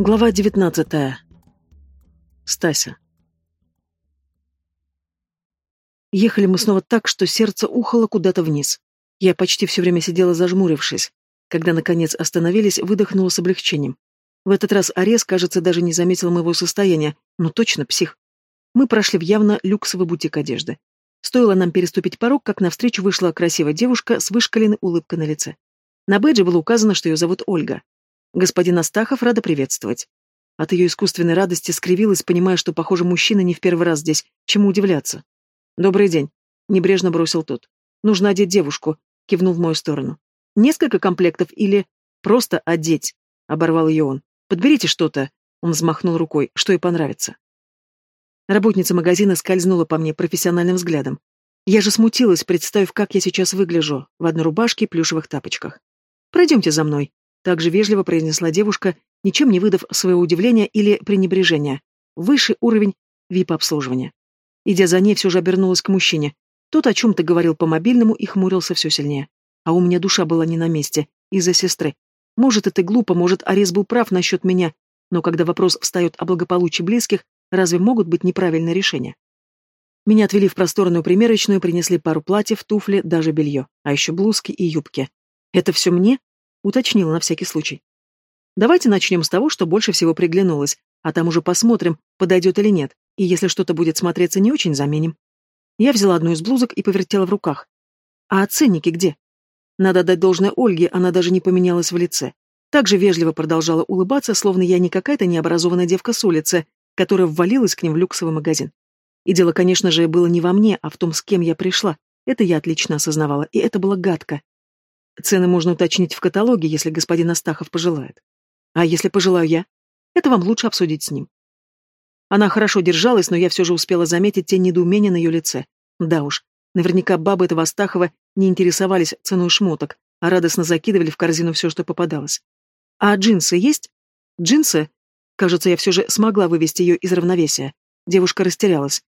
Глава девятнадцатая. Стася. Ехали мы снова так, что сердце ухало куда-то вниз. Я почти все время сидела зажмурившись. Когда, наконец, остановились, выдохнула с облегчением. В этот раз Арес, кажется, даже не заметил моего состояния, но точно псих. Мы прошли в явно люксовый бутик одежды. Стоило нам переступить порог, как навстречу вышла красивая девушка с вышкаленной улыбкой на лице. На бэдже было указано, что ее зовут Ольга. Господин Астахов рада приветствовать. От ее искусственной радости скривилась, понимая, что, похоже, мужчина не в первый раз здесь. Чему удивляться? «Добрый день», — небрежно бросил тот. «Нужно одеть девушку», — кивнул в мою сторону. «Несколько комплектов или просто одеть», — оборвал ее он. «Подберите что-то», — он взмахнул рукой, — «что ей понравится». Работница магазина скользнула по мне профессиональным взглядом. Я же смутилась, представив, как я сейчас выгляжу, в одной рубашке и плюшевых тапочках. «Пройдемте за мной», — также вежливо произнесла девушка, ничем не выдав своего удивления или пренебрежения. Высший уровень вип-обслуживания. Идя за ней, все же обернулась к мужчине. Тот о чем-то говорил по мобильному и хмурился все сильнее. А у меня душа была не на месте, из-за сестры. Может, это глупо, может, Арес был прав насчет меня, но когда вопрос встает о благополучии близких, разве могут быть неправильные решения? Меня отвели в просторную примерочную, принесли пару платьев, туфли, даже белье, а еще блузки и юбки. «Это все мне?» — уточнила на всякий случай. «Давайте начнем с того, что больше всего приглянулось, а там уже посмотрим, подойдет или нет, и если что-то будет смотреться не очень, заменим». Я взяла одну из блузок и повертела в руках. «А ценники где?» Надо дать должное Ольге, она даже не поменялась в лице. Также вежливо продолжала улыбаться, словно я не какая-то необразованная девка с улицы, которая ввалилась к ним в люксовый магазин. И дело, конечно же, было не во мне, а в том, с кем я пришла. Это я отлично осознавала, и это было гадко. Цены можно уточнить в каталоге, если господин Астахов пожелает. А если пожелаю я? Это вам лучше обсудить с ним. Она хорошо держалась, но я все же успела заметить тень недоумения на ее лице. Да уж, наверняка бабы этого Астахова не интересовались ценой шмоток, а радостно закидывали в корзину все, что попадалось. А джинсы есть? Джинсы? Кажется, я все же смогла вывести ее из равновесия. Девушка растерялась.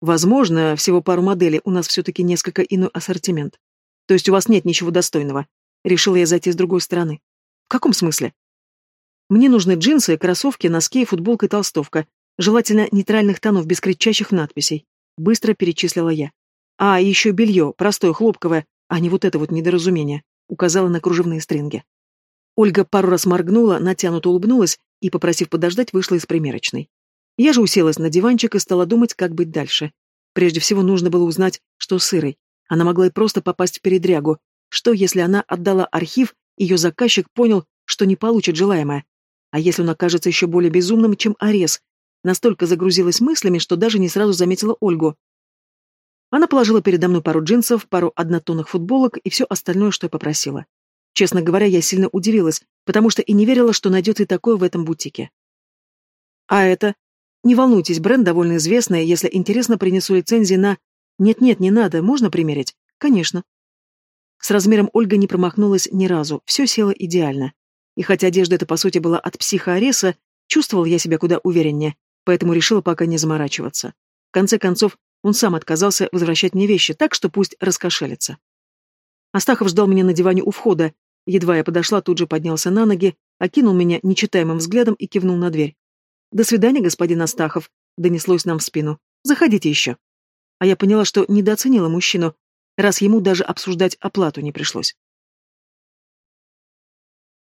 Возможно, всего пару моделей, у нас все-таки несколько иной ассортимент. То есть у вас нет ничего достойного. Решила я зайти с другой стороны. В каком смысле? Мне нужны джинсы, кроссовки, носки, футболка и толстовка. Желательно нейтральных тонов, без кричащих надписей. Быстро перечислила я. А, еще белье, простое, хлопковое, а не вот это вот недоразумение. Указала на кружевные стринги. Ольга пару раз моргнула, натянуто улыбнулась и, попросив подождать, вышла из примерочной. Я же уселась на диванчик и стала думать, как быть дальше. Прежде всего нужно было узнать, что с Ирой. Она могла и просто попасть в передрягу, что, если она отдала архив, ее заказчик понял, что не получит желаемое? А если он окажется еще более безумным, чем Арес? Настолько загрузилась мыслями, что даже не сразу заметила Ольгу. Она положила передо мной пару джинсов, пару однотонных футболок и все остальное, что я попросила. Честно говоря, я сильно удивилась, потому что и не верила, что найдет и такое в этом бутике. А это? Не волнуйтесь, бренд довольно известный, если интересно, принесу лицензии на... Нет-нет, не надо, можно примерить? Конечно. С размером Ольга не промахнулась ни разу, все село идеально. И хотя одежда эта по сути была от психоареса, чувствовал я себя куда увереннее, поэтому решила пока не заморачиваться. В конце концов, он сам отказался возвращать мне вещи, так что пусть раскошелится. Астахов ждал меня на диване у входа. Едва я подошла, тут же поднялся на ноги, окинул меня нечитаемым взглядом и кивнул на дверь. «До свидания, господин Астахов», — донеслось нам в спину. «Заходите еще». А я поняла, что недооценила мужчину, раз ему даже обсуждать оплату не пришлось.